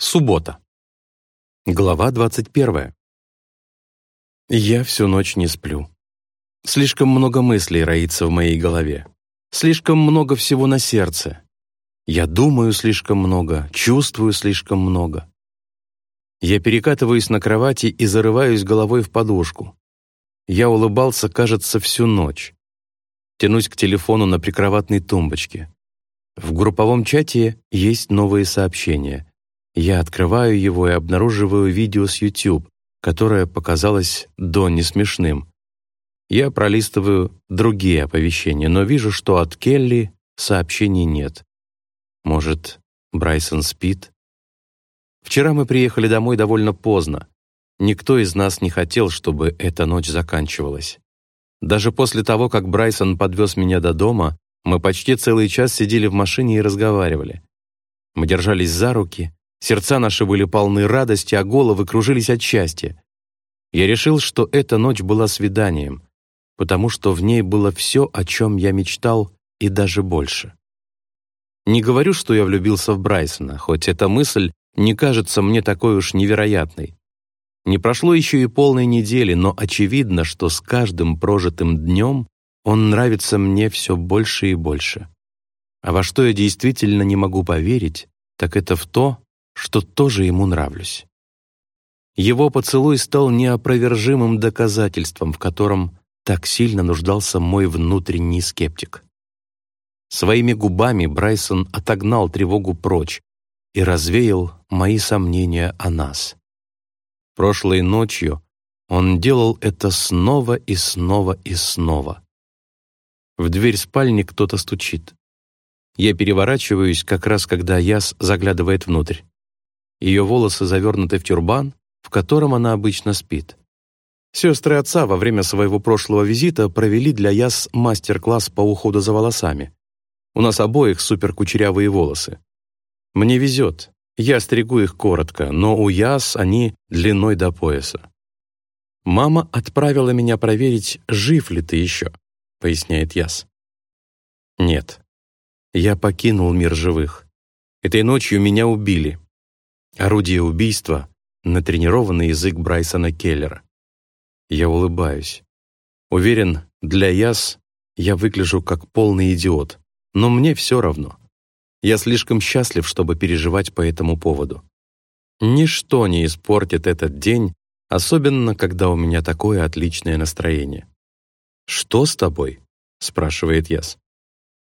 Суббота. Глава 21. Я всю ночь не сплю. Слишком много мыслей роится в моей голове. Слишком много всего на сердце. Я думаю слишком много, чувствую слишком много. Я перекатываюсь на кровати и зарываюсь головой в подушку. Я улыбался, кажется, всю ночь. Тянусь к телефону на прикроватной тумбочке. В групповом чате есть новые сообщения. Я открываю его и обнаруживаю видео с YouTube, которое показалось до не смешным. Я пролистываю другие оповещения, но вижу, что от Келли сообщений нет. Может, Брайсон спит? Вчера мы приехали домой довольно поздно. Никто из нас не хотел, чтобы эта ночь заканчивалась. Даже после того, как Брайсон подвез меня до дома, мы почти целый час сидели в машине и разговаривали. Мы держались за руки, Сердца наши были полны радости, а головы кружились от счастья. Я решил, что эта ночь была свиданием, потому что в ней было все, о чем я мечтал, и даже больше. Не говорю, что я влюбился в Брайсона, хоть эта мысль не кажется мне такой уж невероятной. Не прошло еще и полной недели, но очевидно, что с каждым прожитым днем он нравится мне все больше и больше. А во что я действительно не могу поверить, так это в то, что тоже ему нравлюсь. Его поцелуй стал неопровержимым доказательством, в котором так сильно нуждался мой внутренний скептик. Своими губами Брайсон отогнал тревогу прочь и развеял мои сомнения о нас. Прошлой ночью он делал это снова и снова и снова. В дверь спальни кто-то стучит. Я переворачиваюсь, как раз когда Яс заглядывает внутрь. Ее волосы завернуты в тюрбан, в котором она обычно спит. Сестры отца во время своего прошлого визита провели для Яс мастер-класс по уходу за волосами. У нас обоих суперкучерявые волосы. Мне везет, я стригу их коротко, но у Яс они длиной до пояса. «Мама отправила меня проверить, жив ли ты еще», — поясняет Яс. «Нет, я покинул мир живых. Этой ночью меня убили. Орудие убийства — натренированный язык Брайсона Келлера. Я улыбаюсь. Уверен, для Яс я выгляжу как полный идиот, но мне все равно. Я слишком счастлив, чтобы переживать по этому поводу. Ничто не испортит этот день, особенно когда у меня такое отличное настроение. «Что с тобой?» — спрашивает Яс.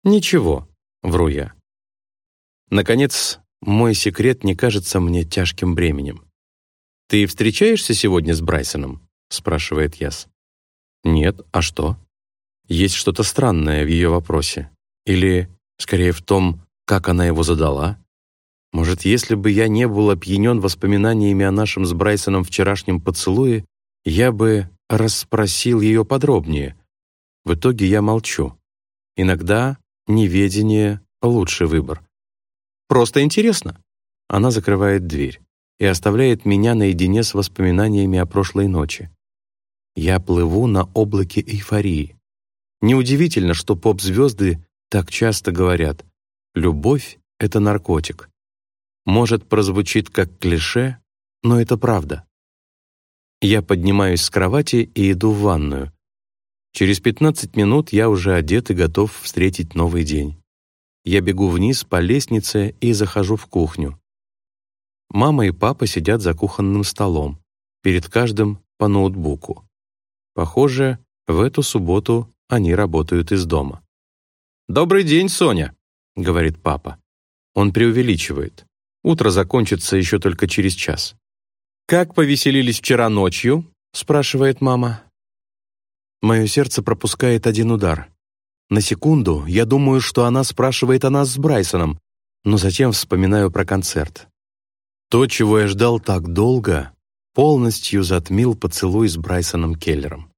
«Ничего», — вру я. Наконец, мой секрет не кажется мне тяжким бременем. «Ты встречаешься сегодня с Брайсоном?» — спрашивает Яс. «Нет, а что?» Есть что-то странное в ее вопросе. Или, скорее, в том, как она его задала. Может, если бы я не был опьянен воспоминаниями о нашем с Брайсоном вчерашнем поцелуе, я бы расспросил ее подробнее. В итоге я молчу. Иногда неведение — лучший выбор. Просто интересно». Она закрывает дверь и оставляет меня наедине с воспоминаниями о прошлой ночи. Я плыву на облаке эйфории. Неудивительно, что поп-звезды так часто говорят «любовь — это наркотик». Может, прозвучит как клише, но это правда. Я поднимаюсь с кровати и иду в ванную. Через 15 минут я уже одет и готов встретить новый день. Я бегу вниз по лестнице и захожу в кухню. Мама и папа сидят за кухонным столом, перед каждым по ноутбуку. Похоже, в эту субботу они работают из дома. «Добрый день, Соня», — говорит папа. Он преувеличивает. Утро закончится еще только через час. «Как повеселились вчера ночью?» — спрашивает мама. Мое сердце пропускает один удар. На секунду я думаю, что она спрашивает о нас с Брайсоном, но затем вспоминаю про концерт. То, чего я ждал так долго, полностью затмил поцелуй с Брайсоном Келлером.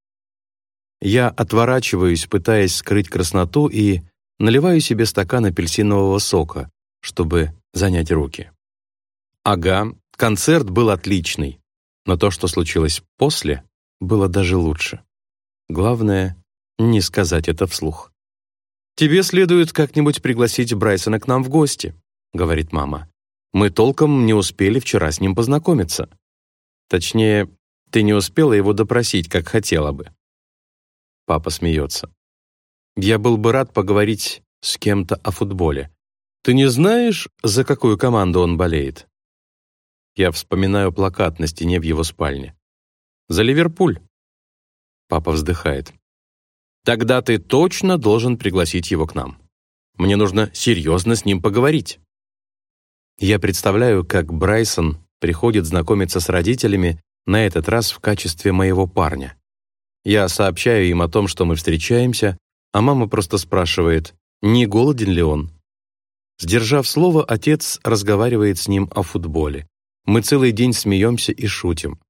Я отворачиваюсь, пытаясь скрыть красноту, и наливаю себе стакан апельсинового сока, чтобы занять руки. Ага, концерт был отличный, но то, что случилось после, было даже лучше. Главное — не сказать это вслух. «Тебе следует как-нибудь пригласить Брайсона к нам в гости», — говорит мама. Мы толком не успели вчера с ним познакомиться. Точнее, ты не успела его допросить, как хотела бы. Папа смеется. Я был бы рад поговорить с кем-то о футболе. Ты не знаешь, за какую команду он болеет? Я вспоминаю плакат на стене в его спальне. За Ливерпуль. Папа вздыхает. Тогда ты точно должен пригласить его к нам. Мне нужно серьезно с ним поговорить. Я представляю, как Брайсон приходит знакомиться с родителями, на этот раз в качестве моего парня. Я сообщаю им о том, что мы встречаемся, а мама просто спрашивает, не голоден ли он. Сдержав слово, отец разговаривает с ним о футболе. Мы целый день смеемся и шутим.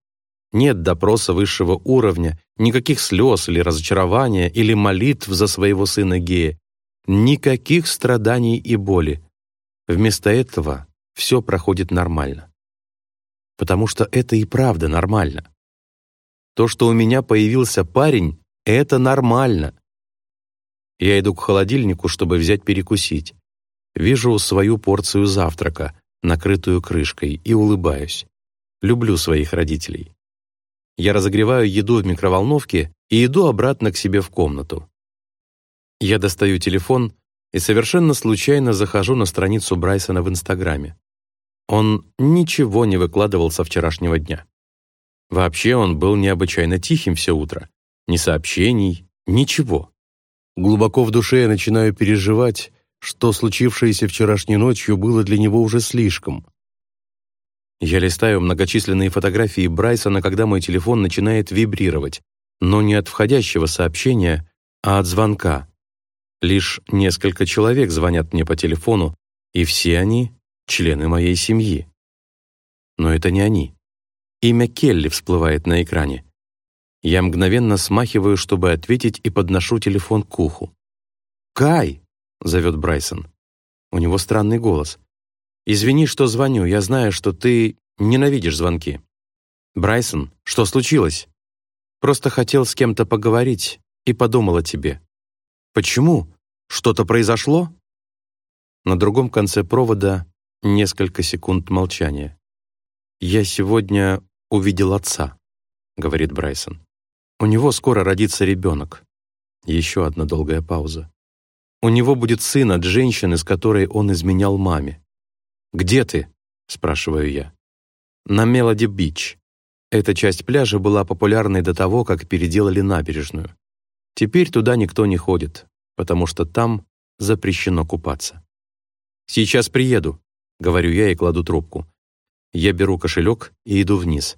Нет допроса высшего уровня, никаких слез или разочарования, или молитв за своего сына гея. Никаких страданий и боли. Вместо этого все проходит нормально. Потому что это и правда нормально. То, что у меня появился парень, это нормально. Я иду к холодильнику, чтобы взять перекусить. Вижу свою порцию завтрака, накрытую крышкой, и улыбаюсь. Люблю своих родителей. Я разогреваю еду в микроволновке и иду обратно к себе в комнату. Я достаю телефон и совершенно случайно захожу на страницу Брайсона в Инстаграме. Он ничего не выкладывал со вчерашнего дня. Вообще он был необычайно тихим все утро. Ни сообщений, ничего. Глубоко в душе я начинаю переживать, что случившееся вчерашней ночью было для него уже слишком. Я листаю многочисленные фотографии Брайсона, когда мой телефон начинает вибрировать, но не от входящего сообщения, а от звонка. Лишь несколько человек звонят мне по телефону, и все они — члены моей семьи. Но это не они. Имя Келли всплывает на экране. Я мгновенно смахиваю, чтобы ответить, и подношу телефон к уху. «Кай!» — зовет Брайсон. У него странный голос. «Извини, что звоню, я знаю, что ты ненавидишь звонки». «Брайсон, что случилось?» «Просто хотел с кем-то поговорить и подумал о тебе». «Почему? Что-то произошло?» На другом конце провода несколько секунд молчания. «Я сегодня увидел отца», — говорит Брайсон. У него скоро родится ребенок. Еще одна долгая пауза. У него будет сын от женщины, с которой он изменял маме. «Где ты?» — спрашиваю я. «На Мелоди-Бич». Эта часть пляжа была популярной до того, как переделали набережную. Теперь туда никто не ходит, потому что там запрещено купаться. «Сейчас приеду», — говорю я и кладу трубку. Я беру кошелек и иду вниз.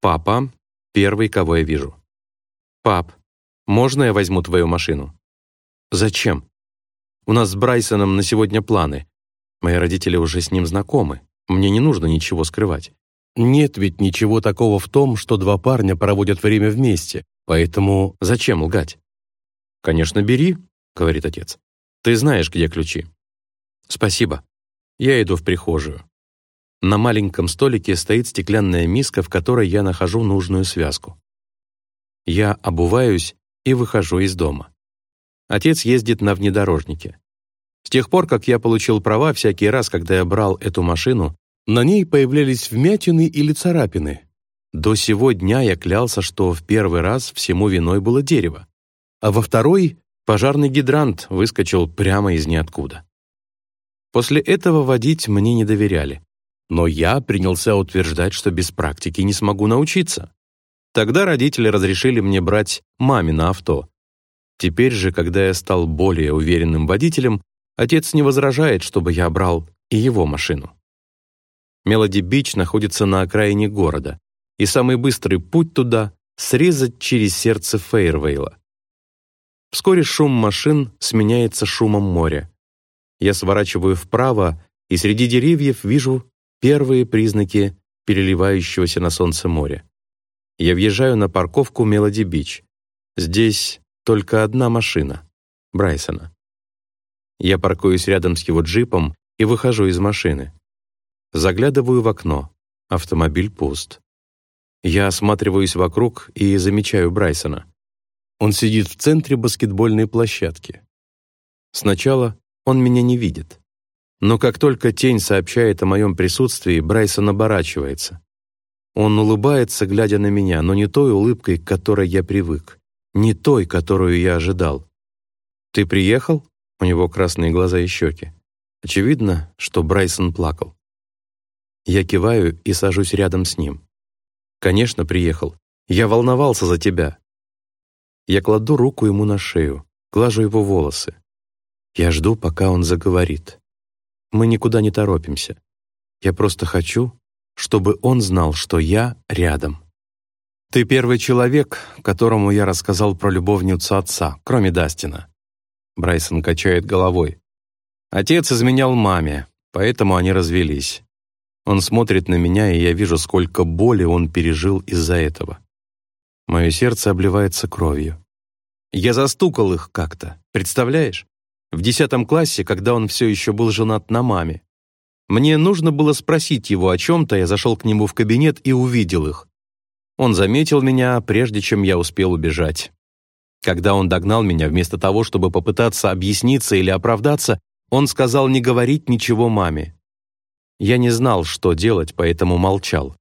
Папа Первый, кого я вижу. «Пап, можно я возьму твою машину?» «Зачем? У нас с Брайсоном на сегодня планы. Мои родители уже с ним знакомы. Мне не нужно ничего скрывать. Нет ведь ничего такого в том, что два парня проводят время вместе, поэтому зачем лгать?» «Конечно, бери», — говорит отец. «Ты знаешь, где ключи». «Спасибо. Я иду в прихожую. На маленьком столике стоит стеклянная миска, в которой я нахожу нужную связку. Я обуваюсь и выхожу из дома. Отец ездит на внедорожнике. С тех пор, как я получил права, всякий раз, когда я брал эту машину, на ней появлялись вмятины или царапины. До сего дня я клялся, что в первый раз всему виной было дерево, а во второй пожарный гидрант выскочил прямо из ниоткуда. После этого водить мне не доверяли. Но я принялся утверждать, что без практики не смогу научиться. Тогда родители разрешили мне брать мамино авто. Теперь же, когда я стал более уверенным водителем, отец не возражает, чтобы я брал и его машину. Мелоди-Бич находится на окраине города, и самый быстрый путь туда — срезать через сердце Фейервейла. Вскоре шум машин сменяется шумом моря. Я сворачиваю вправо, и среди деревьев вижу Первые признаки переливающегося на солнце моря. Я въезжаю на парковку Мелоди-Бич. Здесь только одна машина — Брайсона. Я паркуюсь рядом с его джипом и выхожу из машины. Заглядываю в окно. Автомобиль пуст. Я осматриваюсь вокруг и замечаю Брайсона. Он сидит в центре баскетбольной площадки. Сначала он меня не видит. Но как только тень сообщает о моем присутствии, Брайсон оборачивается. Он улыбается, глядя на меня, но не той улыбкой, к которой я привык, не той, которую я ожидал. «Ты приехал?» У него красные глаза и щеки. Очевидно, что Брайсон плакал. Я киваю и сажусь рядом с ним. «Конечно, приехал. Я волновался за тебя». Я кладу руку ему на шею, глажу его волосы. Я жду, пока он заговорит. Мы никуда не торопимся. Я просто хочу, чтобы он знал, что я рядом. Ты первый человек, которому я рассказал про любовницу отца, кроме Дастина. Брайсон качает головой. Отец изменял маме, поэтому они развелись. Он смотрит на меня, и я вижу, сколько боли он пережил из-за этого. Мое сердце обливается кровью. Я застукал их как-то, представляешь? В десятом классе, когда он все еще был женат на маме. Мне нужно было спросить его о чем-то, я зашел к нему в кабинет и увидел их. Он заметил меня, прежде чем я успел убежать. Когда он догнал меня, вместо того, чтобы попытаться объясниться или оправдаться, он сказал не говорить ничего маме. Я не знал, что делать, поэтому молчал.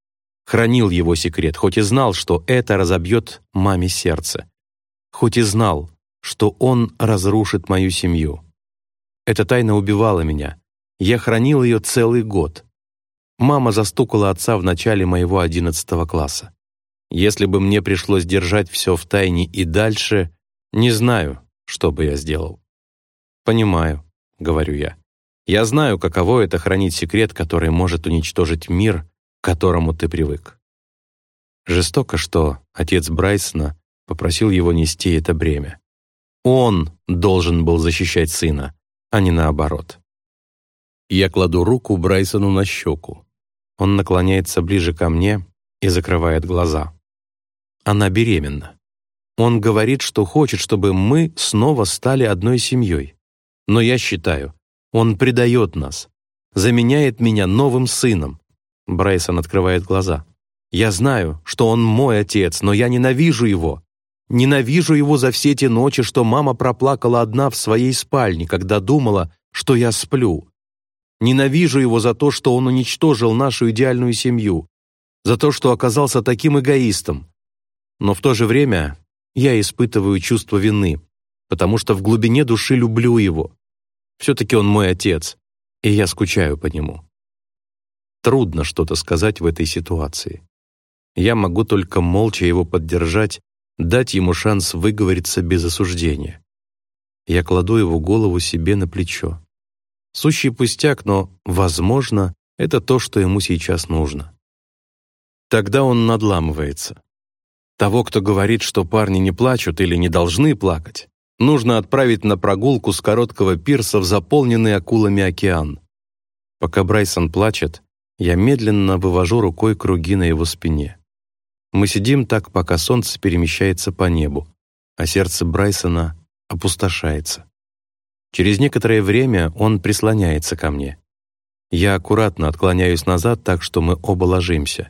Хранил его секрет, хоть и знал, что это разобьет маме сердце. Хоть и знал, что он разрушит мою семью. Эта тайна убивала меня. Я хранил ее целый год. Мама застукала отца в начале моего одиннадцатого класса. Если бы мне пришлось держать все в тайне и дальше, не знаю, что бы я сделал. «Понимаю», — говорю я. «Я знаю, каково это хранить секрет, который может уничтожить мир, к которому ты привык». Жестоко, что отец Брайсона попросил его нести это бремя. Он должен был защищать сына, а не наоборот. Я кладу руку Брайсону на щеку. Он наклоняется ближе ко мне и закрывает глаза. Она беременна. Он говорит, что хочет, чтобы мы снова стали одной семьей. Но я считаю, он предает нас, заменяет меня новым сыном. Брайсон открывает глаза. Я знаю, что он мой отец, но я ненавижу его. Ненавижу его за все те ночи, что мама проплакала одна в своей спальне, когда думала, что я сплю. Ненавижу его за то, что он уничтожил нашу идеальную семью, за то, что оказался таким эгоистом. Но в то же время я испытываю чувство вины, потому что в глубине души люблю его. Все-таки он мой отец, и я скучаю по нему. Трудно что-то сказать в этой ситуации. Я могу только молча его поддержать дать ему шанс выговориться без осуждения. Я кладу его голову себе на плечо. Сущий пустяк, но, возможно, это то, что ему сейчас нужно. Тогда он надламывается. Того, кто говорит, что парни не плачут или не должны плакать, нужно отправить на прогулку с короткого пирса в заполненный акулами океан. Пока Брайсон плачет, я медленно вывожу рукой круги на его спине. Мы сидим так, пока солнце перемещается по небу, а сердце Брайсона опустошается. Через некоторое время он прислоняется ко мне. Я аккуратно отклоняюсь назад так, что мы оба ложимся,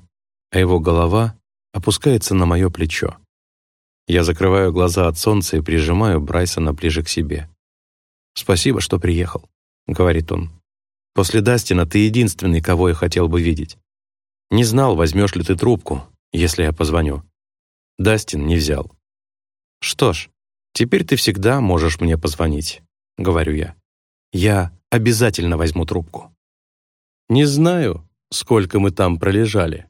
а его голова опускается на мое плечо. Я закрываю глаза от солнца и прижимаю Брайсона ближе к себе. «Спасибо, что приехал», — говорит он. «После Дастина ты единственный, кого я хотел бы видеть. Не знал, возьмешь ли ты трубку, если я позвоню. Дастин не взял. «Что ж, теперь ты всегда можешь мне позвонить», — говорю я. «Я обязательно возьму трубку». Не знаю, сколько мы там пролежали.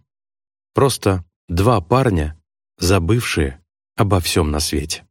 Просто два парня, забывшие обо всем на свете.